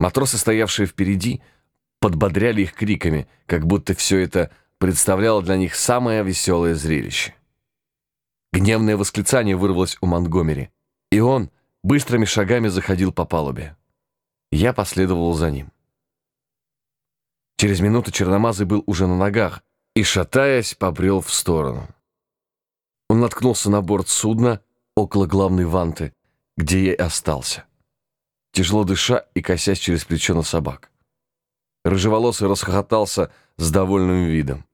Матросы, стоявшие впереди, подбодряли их криками, как будто все это представляло для них самое веселое зрелище. Гневное восклицание вырвалось у Монтгомери, и он быстрыми шагами заходил по палубе. Я последовал за ним. Через минуту Черномазый был уже на ногах и, шатаясь, побрел в сторону. Он наткнулся на борт судна около главной ванты, где я и остался, тяжело дыша и косясь через плечо на собак. Рыжеволосый расхохотался с довольным видом.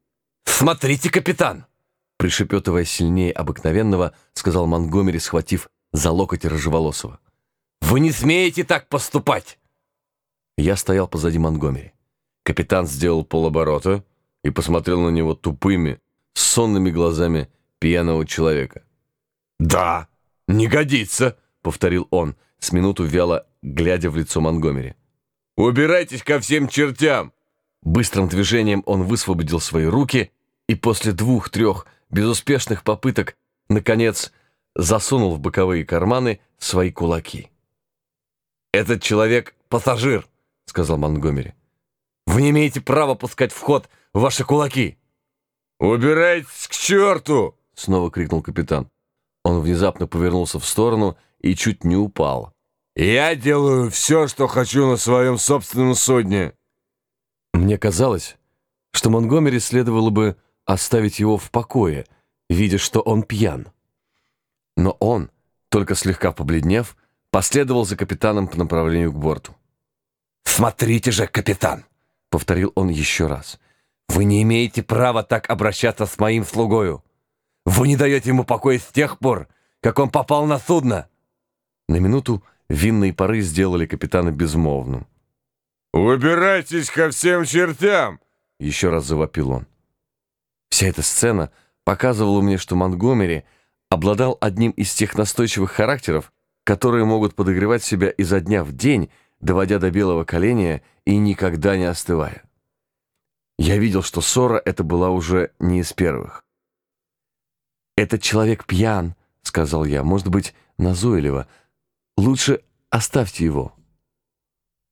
«Смотрите, капитан!» Пришепетывая сильнее обыкновенного, сказал Монгомери, схватив за локоть Рыжеволосого. «Вы не смеете так поступать!» Я стоял позади Монгомери. Капитан сделал полоборота и посмотрел на него тупыми, сонными глазами пьяного человека. «Да, не годится!» — повторил он, с минуту вяло глядя в лицо Монгомери. «Убирайтесь ко всем чертям!» Быстрым движением он высвободил свои руки и после двух-трех безуспешных попыток, наконец, засунул в боковые карманы свои кулаки. «Этот человек — пассажир», — сказал Монгомери. «Вы не имеете права пускать в ход ваши кулаки». «Убирайтесь к черту!» — снова крикнул капитан. Он внезапно повернулся в сторону и чуть не упал. «Я делаю все, что хочу на своем собственном судне». Мне казалось, что Монгомери следовало бы оставить его в покое, видя, что он пьян. Но он, только слегка побледнев, последовал за капитаном по направлению к борту. «Смотрите же, капитан!» — повторил он еще раз. «Вы не имеете права так обращаться с моим слугою. Вы не даете ему покоя с тех пор, как он попал на судно». На минуту винные пары сделали капитана безмолвным. «Убирайтесь ко всем чертям!» — еще раз завопил он. Вся эта сцена показывала мне, что Монтгомери обладал одним из тех настойчивых характеров, которые могут подогревать себя изо дня в день, доводя до белого коленя и никогда не остывая. Я видел, что ссора эта была уже не из первых. «Этот человек пьян», — сказал я, — «может быть, назойливо. Лучше оставьте его».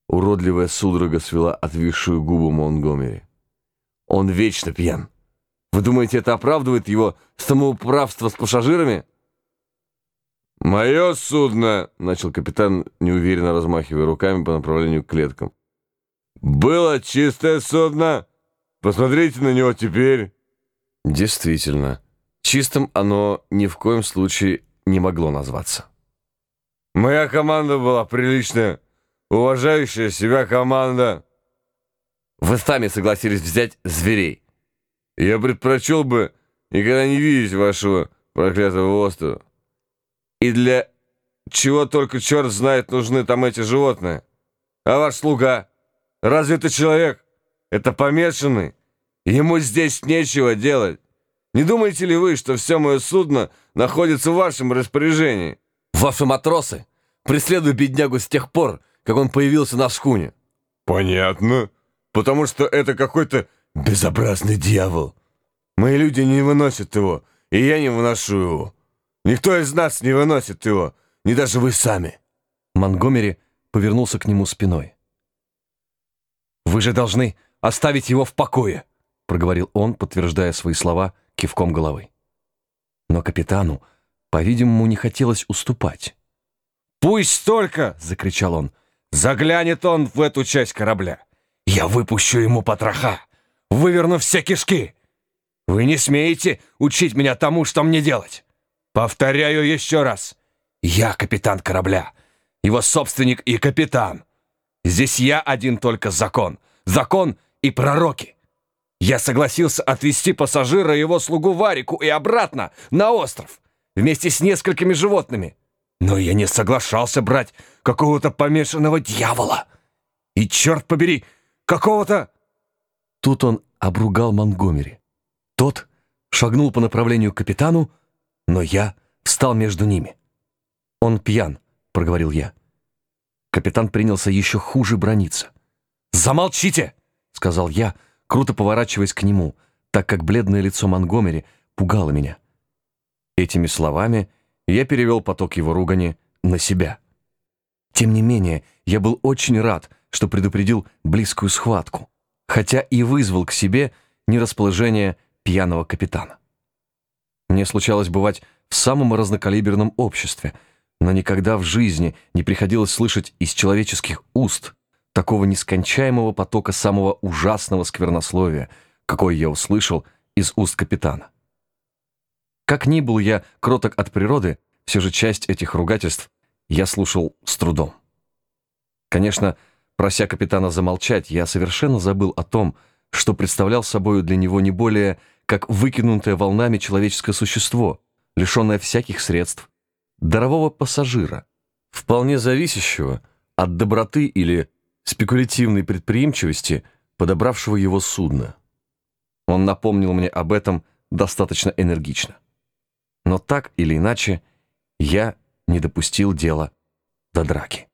Уродливая судорога свела отвисшую губу Монгомери. «Он вечно пьян. Вы думаете, это оправдывает его самоуправство с пассажирами?» «Мое судно», — начал капитан, неуверенно размахивая руками по направлению к клеткам. «Было чистое судно. Посмотрите на него теперь». Действительно, чистым оно ни в коем случае не могло назваться. «Моя команда была приличная, уважающая себя команда». «Вы сами согласились взять зверей». Я предпочел бы никогда не видеть вашего проклятого острова. И для чего только черт знает нужны там эти животные? А ваш слуга? Разве это человек? Это помешанный? Ему здесь нечего делать. Не думаете ли вы, что все мое судно находится в вашем распоряжении? Ваши матросы преследуют беднягу с тех пор, как он появился на шкуне. Понятно. Потому что это какой-то Безобразный дьявол. Мои люди не выносят его, и я не выношу его. Никто из нас не выносит его, не даже вы сами. Монгомери повернулся к нему спиной. «Вы же должны оставить его в покое», — проговорил он, подтверждая свои слова кивком головы. Но капитану, по-видимому, не хотелось уступать. «Пусть только!» — закричал он. «Заглянет он в эту часть корабля. Я выпущу ему потроха выверну все кишки. Вы не смеете учить меня тому, что мне делать. Повторяю еще раз. Я капитан корабля, его собственник и капитан. Здесь я один только закон. Закон и пророки. Я согласился отвезти пассажира и его слугу Варику и обратно, на остров, вместе с несколькими животными. Но я не соглашался брать какого-то помешанного дьявола. И, черт побери, какого-то Тут он обругал Монгомери. Тот шагнул по направлению к капитану, но я встал между ними. «Он пьян», — проговорил я. Капитан принялся еще хуже брониться. «Замолчите!» — сказал я, круто поворачиваясь к нему, так как бледное лицо Монгомери пугало меня. Этими словами я перевел поток его ругани на себя. Тем не менее, я был очень рад, что предупредил близкую схватку, хотя и вызвал к себе нерасположение пьяного капитана. Мне случалось бывать в самом разнокалиберном обществе, но никогда в жизни не приходилось слышать из человеческих уст такого нескончаемого потока самого ужасного сквернословия, какой я услышал из уст капитана. Как ни был я кроток от природы, все же часть этих ругательств я слушал с трудом. Конечно, прося капитана замолчать, я совершенно забыл о том, что представлял собою для него не более как выкинутое волнами человеческое существо, лишенное всяких средств, дарового пассажира, вполне зависящего от доброты или спекулятивной предприимчивости подобравшего его судно. Он напомнил мне об этом достаточно энергично. Но так или иначе, я не допустил дела до драки.